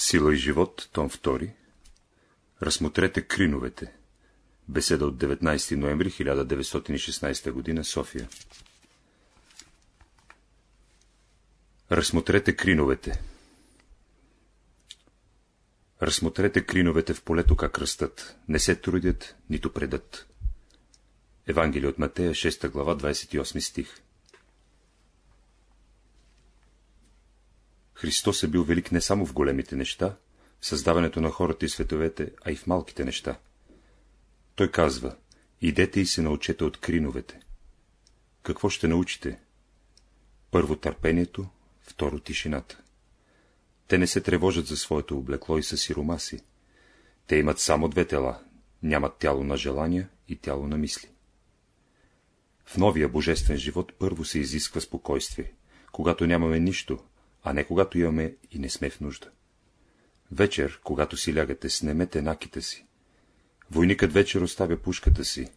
Сила и живот, том 2. Размотрете криновете. Беседа от 19 ноември 1916 г. София. Размотрете криновете. Размотрете криновете в полето как растат, не се трудят, нито предат. Евангелие от Матея, 6 глава, 28 стих. Христос е бил велик не само в големите неща, в създаването на хората и световете, а и в малките неща. Той казва, идете и се научете от криновете. Какво ще научите? Първо търпението, второ тишината. Те не се тревожат за своето облекло и са сиромаси. Те имат само две тела, нямат тяло на желания и тяло на мисли. В новия божествен живот първо се изисква спокойствие, когато нямаме нищо, а не когато имаме и не сме в нужда. Вечер, когато си лягате, снемете наките си. Войникът вечер оставя пушката си,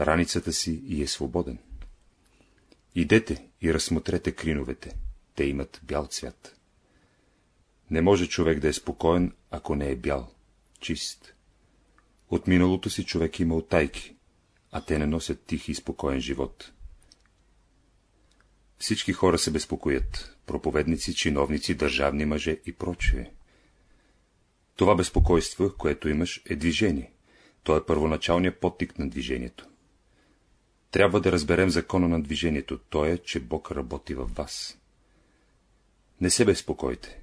раницата си и е свободен. Идете и разсмотрете криновете, те имат бял цвят. Не може човек да е спокоен, ако не е бял, чист. От миналото си човек има отайки, а те не носят тих и спокоен живот. Всички хора се безпокоят, проповедници, чиновници, държавни мъже и прочее. Това безпокойство, което имаш, е движение. То е първоначалният подтик на движението. Трябва да разберем закона на движението, то е, че Бог работи във вас. Не се безпокойте.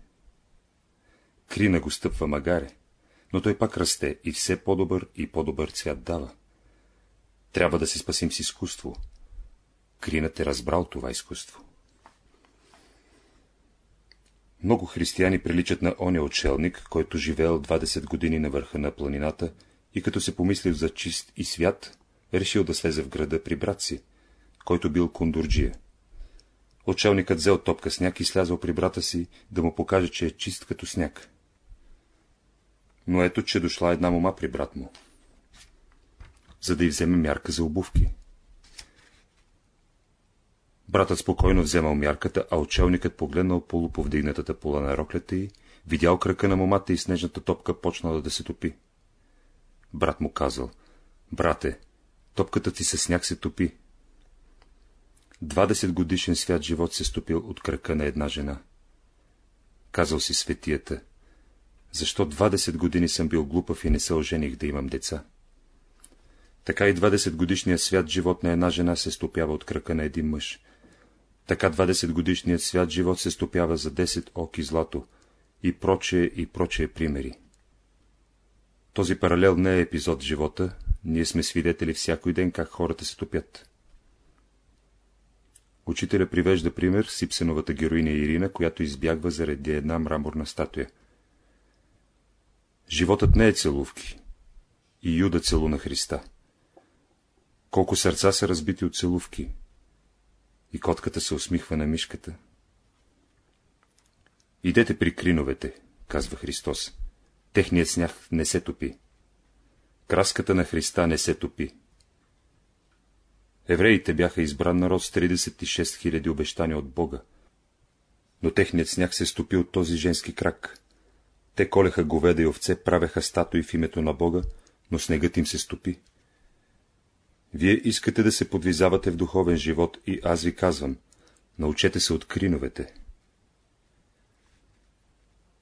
Крина го стъпва магаре, но той пак расте и все по-добър и по-добър цвят дава. Трябва да се спасим с изкуство. Кринът е разбрал това изкуство. Много християни приличат на оня отшелник, който живеел 20 години на върха на планината и като се помислил за чист и свят, решил да слезе в града при брат си, който бил кондурджия. Отшелникът взел топка сняг и слязал при брата си, да му покаже, че е чист като сняг. Но ето, че дошла една мома при брат му, за да й вземе мярка за обувки. Братът спокойно вземал мярката, а учелникът погледнал полуповдигнатата пола на роклята й, видял кръка на момата и снежната топка почнала да се топи. Брат му казал, брате, топката ти със сняг се топи. Двадесет годишен свят живот се стопил от кръка на една жена. Казал си светията, защо 20 години съм бил глупав и не се ожених да имам деца? Така и 20 годишният свят живот на една жена се стопява от кръка на един мъж. Така 20 годишният свят живот се стопява за 10 оки злато и прочее и прочее примери. Този паралел не е епизод в живота, ние сме свидетели всякой ден как хората се топят. Учителя привежда пример с Ипсеновата героиня Ирина, която избягва заради една мраморна статуя. Животът не е целувки. И Юда целуна Христа. Колко сърца са разбити от целувки. И котката се усмихва на мишката. Идете при криновете, казва Христос. Техният сняг не се топи. Краската на Христа не се топи. Евреите бяха избран народ с 36 000 обещания от Бога, но техният сняг се стопи от този женски крак. Те колеха говеда и овце, правеха статуи в името на Бога, но снегът им се стопи. Вие искате да се подвизавате в духовен живот и аз ви казвам, научете се от криновете.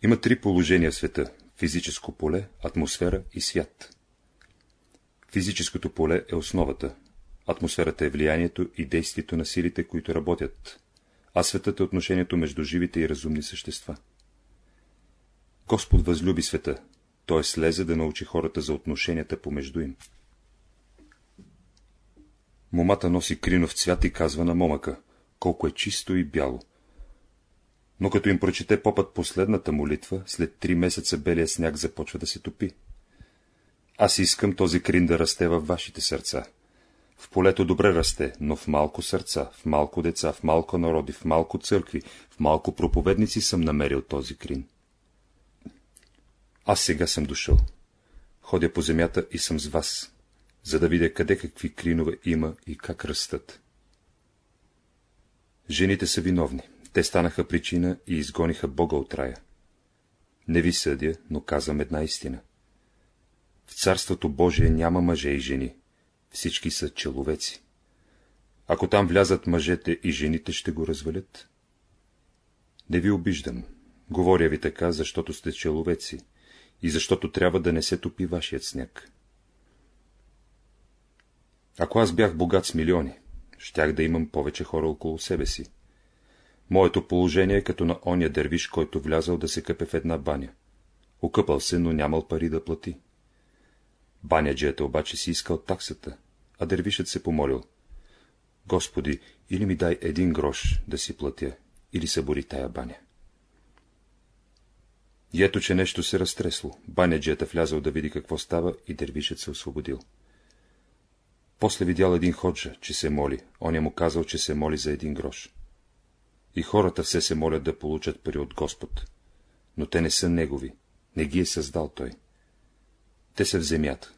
Има три положения в света – физическо поле, атмосфера и свят. Физическото поле е основата, атмосферата е влиянието и действието на силите, които работят, а светът е отношението между живите и разумни същества. Господ възлюби света, той слезе да научи хората за отношенията помежду им. Момата носи кринов цвят и казва на момъка, колко е чисто и бяло. Но като им прочете попът последната молитва, след три месеца белия сняг започва да се топи. Аз искам този крин да расте във вашите сърца. В полето добре расте, но в малко сърца, в малко деца, в малко народи, в малко църкви, в малко проповедници съм намерил този крин. Аз сега съм дошъл. Ходя по земята и съм с вас, за да видя къде какви кринове има и как растат. Жените са виновни. Те станаха причина и изгониха Бога от рая. Не ви съдя, но казвам една истина. В Царството Божие няма мъже и жени, всички са человеци. Ако там влязат мъжете и жените, ще го развалят. Не ви обиждам, говоря ви така, защото сте человеци и защото трябва да не се топи вашият сняг. Ако аз бях богат с милиони, щях да имам повече хора около себе си. Моето положение е като на оня дървиш, който влязал да се къпе в една баня. Окъпал се, но нямал пари да плати. Баняджията обаче си искал таксата, а дървишът се помолил. Господи, или ми дай един грош да си платя, или събори тая баня. И ето, че нещо се разтресло. Баняджията влязал да види какво става и дървишът се освободил. После видял един ходжа, че се моли, оня му казал, че се моли за един грош. И хората все се молят да получат пари от Господ. Но те не са негови, не ги е създал той. Те са в земята.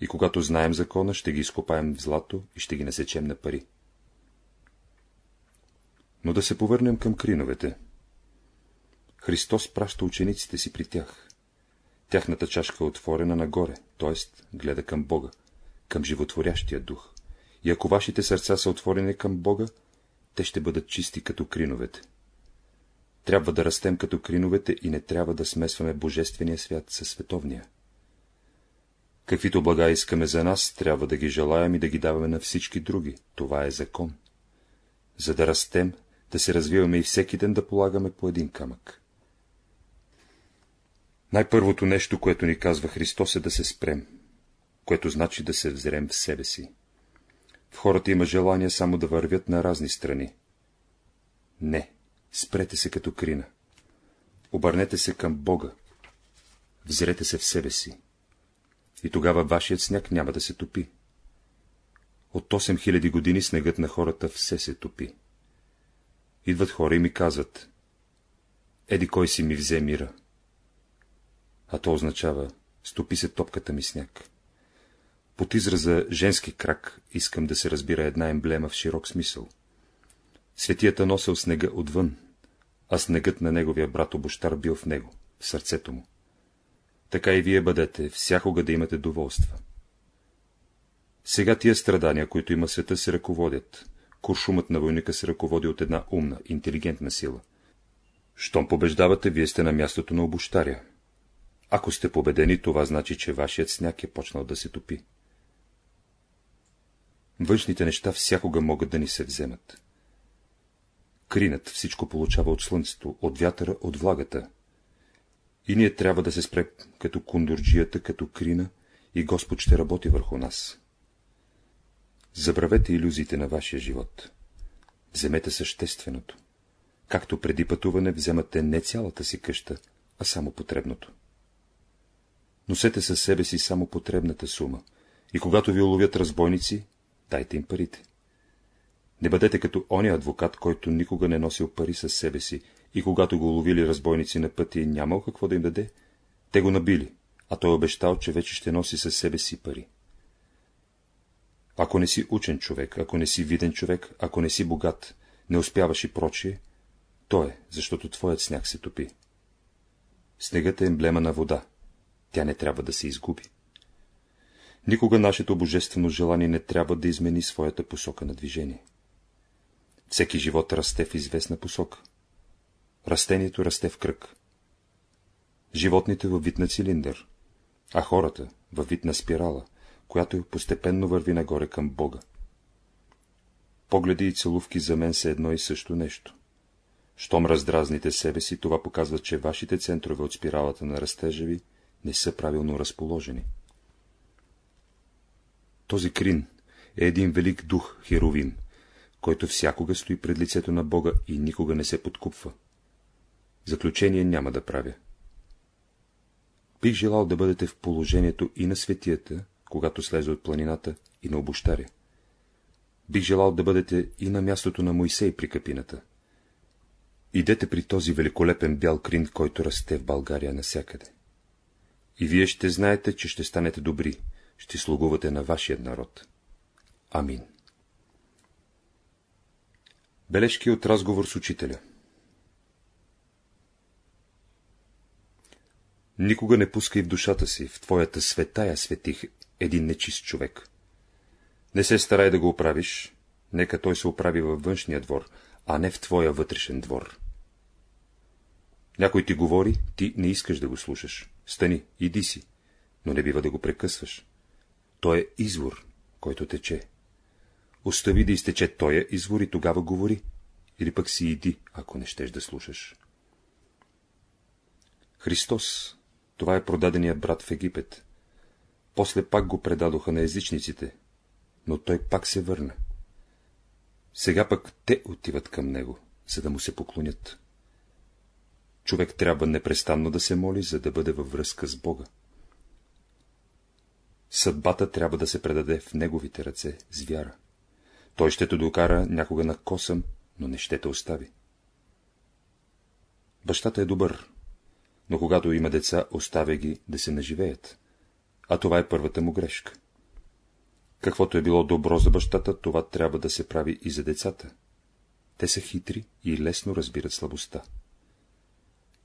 И когато знаем закона, ще ги изкопаем в злато и ще ги насечем на пари. Но да се повърнем към криновете. Христос праща учениците си при тях. Тяхната чашка е отворена нагоре, т.е. гледа към Бога, към животворящия дух. И ако вашите сърца са отворени към Бога, те ще бъдат чисти като криновете. Трябва да растем като криновете и не трябва да смесваме Божествения свят със световния. Каквито блага искаме за нас, трябва да ги желаем и да ги даваме на всички други. Това е закон. За да растем, да се развиваме и всеки ден да полагаме по един камък. Най-първото нещо, което ни казва Христос е да се спрем, което значи да се взрем в себе си. В хората има желание само да вървят на разни страни. Не, спрете се като крина. Обърнете се към Бога. Взрете се в себе си. И тогава вашият сняг няма да се топи. От 8000 години снегът на хората все се топи. Идват хора и ми казват, еди кой си ми взе мира. А то означава, стопи се топката ми сняг. Под израза женски крак искам да се разбира една емблема в широк смисъл. Светията носил снега отвън, а снегът на неговия брат обощар бил в него, в сърцето му. Така и вие бъдете, всякога да имате доволства. Сега тия страдания, които има света, се ръководят. Куршумът на войника се ръководи от една умна, интелигентна сила. Щом побеждавате, вие сте на мястото на обощаря. Ако сте победени, това значи, че вашият сняг е почнал да се топи. Външните неща всякога могат да ни се вземат. Кринът всичко получава от слънцето, от вятъра, от влагата. И ние трябва да се спре като кондурджията, като крина, и Господ ще работи върху нас. Забравете иллюзиите на вашия живот. Вземете същественото. Както преди пътуване вземате не цялата си къща, а само потребното. Носете със себе си само потребната сума, и когато ви уловят разбойници, дайте им парите. Не бъдете като оня адвокат, който никога не носил пари със себе си, и когато го ловили разбойници на пътя и нямал какво да им даде, те го набили, а той обещал, че вече ще носи със себе си пари. Ако не си учен човек, ако не си виден човек, ако не си богат, не успяваш и прочие, то е, защото твоят сняг се топи. Снегът е емблема на вода. Тя не трябва да се изгуби. Никога нашето божествено желание не трябва да измени своята посока на движение. Всеки живот расте в известна посока. Растението расте в кръг. Животните във вид на цилиндър, а хората във вид на спирала, която постепенно върви нагоре към Бога. Погледи и целувки за мен са едно и също нещо. Щом раздразните себе си, това показва, че вашите центрове от спиралата на растежа ви не са правилно разположени. Този крин е един велик дух, херовим, който всякога стои пред лицето на Бога и никога не се подкупва. Заключение няма да правя. Бих желал да бъдете в положението и на светията, когато слезе от планината, и на обощаря. Бих желал да бъдете и на мястото на Моисей при капината. Идете при този великолепен бял крин, който расте в България насякъде. И вие ще знаете, че ще станете добри, ще слугувате на вашия народ. Амин. Бележки от разговор с учителя Никога не пускай в душата си, в твоята светая светих, един нечист човек. Не се старай да го оправиш, нека той се оправи във външния двор, а не в твоя вътрешен двор. Някой ти говори, ти не искаш да го слушаш. Стани, иди си, но не бива да го прекъсваш. Той е извор, който тече. Остави да изтече тоя извор и тогава говори, или пък си иди, ако не щеш да слушаш. Христос, това е продаденият брат в Египет. После пак го предадоха на езичниците, но той пак се върна. Сега пък те отиват към него, за да му се поклонят. Човек трябва непрестанно да се моли, за да бъде във връзка с Бога. Съдбата трябва да се предаде в неговите ръце с вяра. Той ще те докара някога на косъм, но не ще те остави. Бащата е добър, но когато има деца, оставя ги да се наживеят. А това е първата му грешка. Каквото е било добро за бащата, това трябва да се прави и за децата. Те са хитри и лесно разбират слабостта.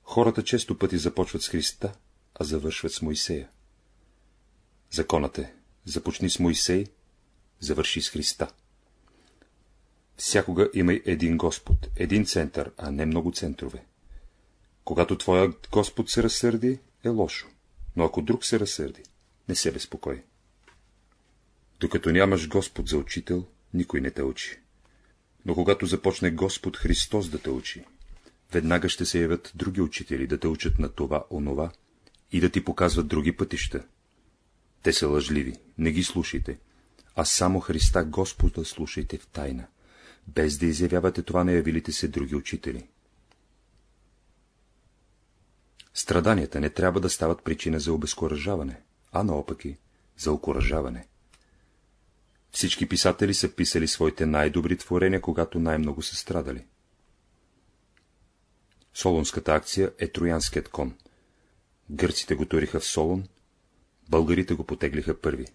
Хората често пъти започват с Христа, а завършват с Моисея. Законът е, започни с Моисей, завърши с Христа. Всякога имай един Господ, един център, а не много центрове. Когато твоят Господ се разсърди, е лошо, но ако друг се разсърди, не се безпокой. Докато нямаш Господ за учител, никой не те учи. Но когато започне Господ Христос да те учи, веднага ще се явят други учители да те учат на това, онова и да ти показват други пътища. Те са лъжливи, не ги слушайте, а само Христа Господа слушайте в тайна, без да изявявате това на явилите се други учители. Страданията не трябва да стават причина за обезкуражаване, а наопаки за окоръжаване. Всички писатели са писали своите най-добри творения, когато най-много са страдали. Солонската акция е троянският кон. Гърците го туриха в Солон, българите го потеглиха първи.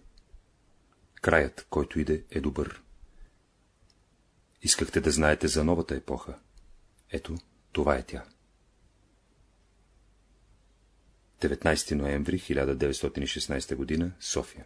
Краят, който иде, е добър. Искахте да знаете за новата епоха. Ето, това е тя. 19 ноември 1916 г. София